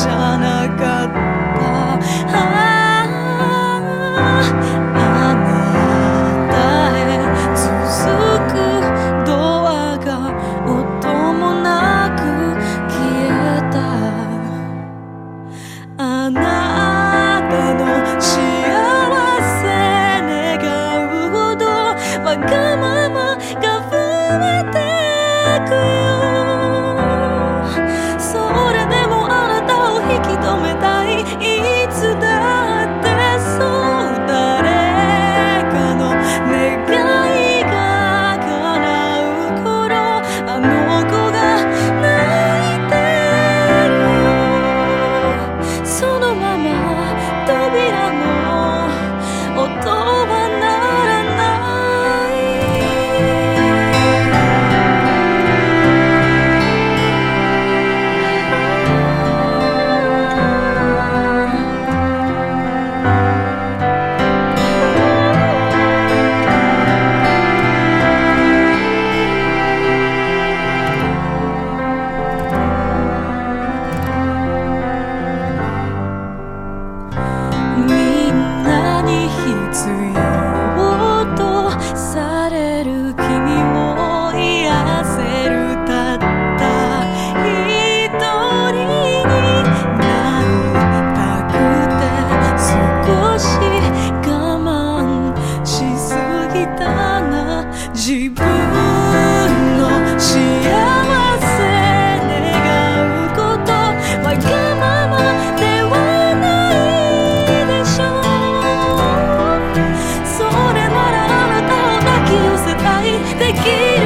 じゃなかったあなたへ続くドアが音もなく消えたあなたの幸せ願うほどわがままが増えてくよ。自分の幸せ願うこと。わがままではないでしょう。それならあなたを抱き寄せたい。できる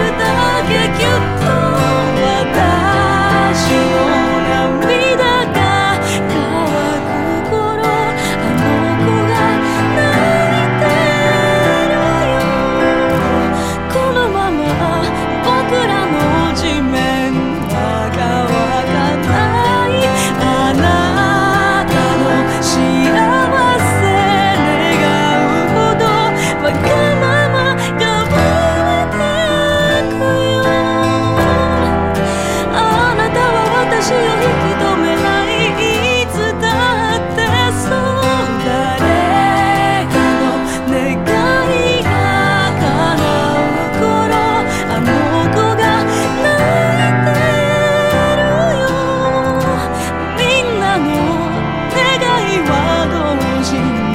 我多无情。